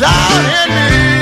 down in the.